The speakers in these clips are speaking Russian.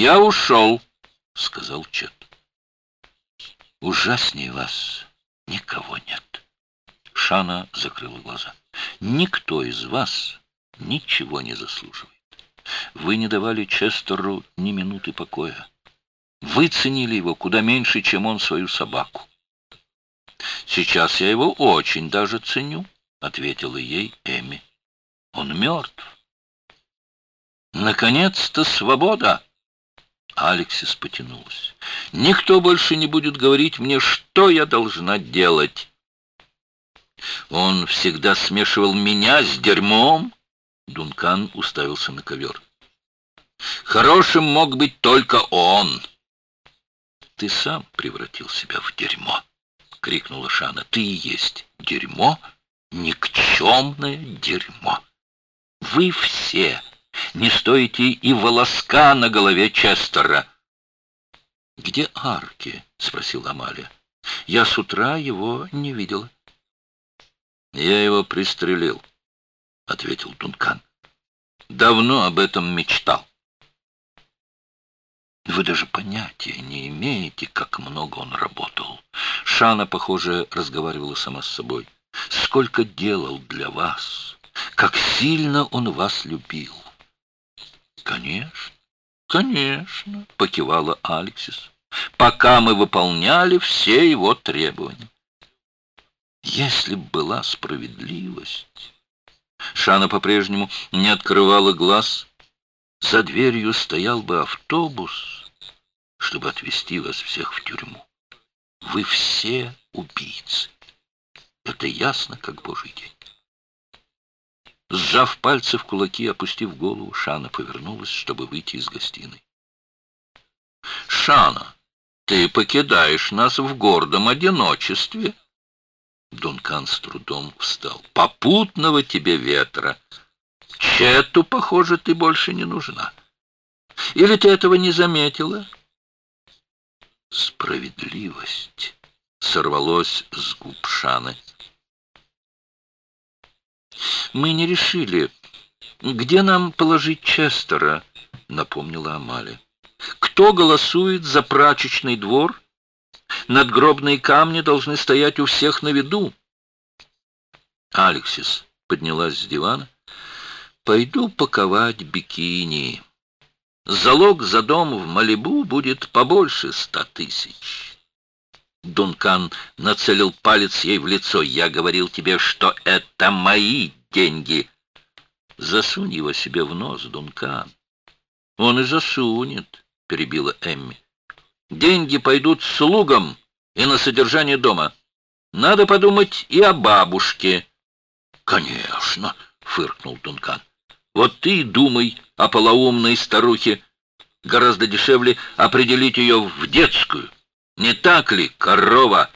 «Я ушел», — сказал Чет. «Ужаснее вас никого нет». Шана закрыла глаза. «Никто из вас ничего не заслуживает. Вы не давали Честеру ни минуты покоя. Вы ценили его куда меньше, чем он свою собаку. Сейчас я его очень даже ценю, — ответила ей Эми. Он мертв. Наконец-то свобода! Алексис потянулась. Никто больше не будет говорить мне, что я должна делать. Он всегда смешивал меня с дерьмом. Дункан уставился на ковер. Хорошим мог быть только он. Ты сам превратил себя в дерьмо, крикнула Шана. Ты и есть дерьмо, никчемное дерьмо. Вы все не стоите и волоска на голове Честера. «Где Арки?» — спросила Амалия. «Я с утра его не видела». «Я его пристрелил», — ответил Дункан. «Давно об этом мечтал». Вы даже понятия не имеете, как много он работал. Шана, похоже, разговаривала сама с собой. Сколько делал для вас, как сильно он вас любил. Конечно, конечно, покивала Алексис, пока мы выполняли все его требования. Если б была справедливость... Шана по-прежнему не открывала глаз. За дверью стоял бы автобус чтобы отвезти вас всех в тюрьму. Вы все убийцы. Это ясно, как божий день. Сжав пальцы в кулаки, опустив голову, Шана повернулась, чтобы выйти из гостиной. «Шана, ты покидаешь нас в гордом одиночестве!» Дункан с трудом встал. «Попутного тебе ветра! Чету, похоже, ты больше не нужна. Или ты этого не заметила?» Справедливость сорвалось с губ Шаны. Мы не решили, где нам положить Честера, напомнила Амалия. Кто голосует за прачечный двор? Надгробные камни должны стоять у всех на виду. Алексис поднялась с дивана. Пойду паковать бикини. Залог за дом в Малибу будет побольше ста тысяч. Дункан нацелил палец ей в лицо. Я говорил тебе, что это мои деньги. Засунь его себе в нос, Дункан. Он и засунет, перебила Эмми. Деньги пойдут слугам и на содержание дома. Надо подумать и о бабушке. Конечно, фыркнул Дункан. Вот ты и думай о полоумной старухе. Гораздо дешевле определить ее в детскую. Не так ли, корова?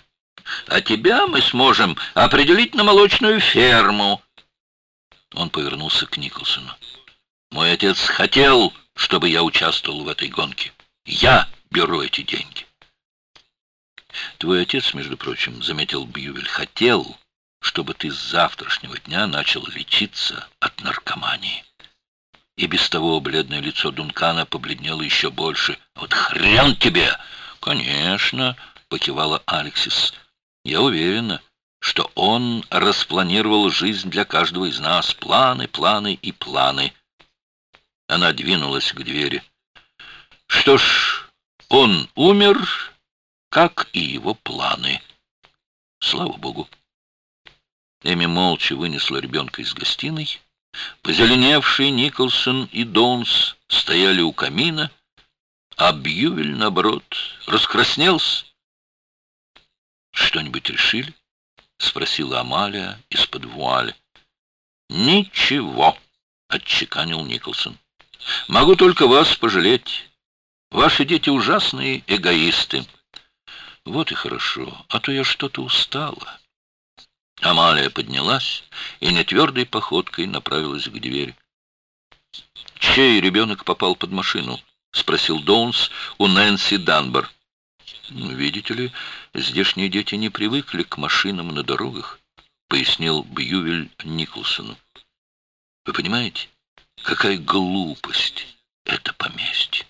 А тебя мы сможем определить на молочную ферму. Он повернулся к Николсону. Мой отец хотел, чтобы я участвовал в этой гонке. Я беру эти деньги. Твой отец, между прочим, заметил Бьювель, хотел, чтобы ты с завтрашнего дня начал лечиться от наркомании. И без того бледное лицо Дункана побледнело еще больше. «Вот хрен тебе!» «Конечно», — покивала Алексис. «Я уверена, что он распланировал жизнь для каждого из нас. Планы, планы и планы». Она двинулась к двери. «Что ж, он умер, как и его планы. Слава Богу». Эми молча вынесла ребенка из гостиной Позеленевший Николсон и Донс стояли у камина, а Бьювель, наоборот, раскраснелся. «Что-нибудь решили?» — спросила Амалия из-под вуаля. «Ничего», — отчеканил Николсон. «Могу только вас пожалеть. Ваши дети ужасные эгоисты». «Вот и хорошо, а то я что-то устала». Амалия поднялась и нетвердой походкой направилась к двери. «Чей ребенок попал под машину?» — спросил Доунс у Нэнси Данбар. «Ну, «Видите ли, здешние дети не привыкли к машинам на дорогах», — пояснил Бьювель Николсону. «Вы понимаете, какая глупость это поместье?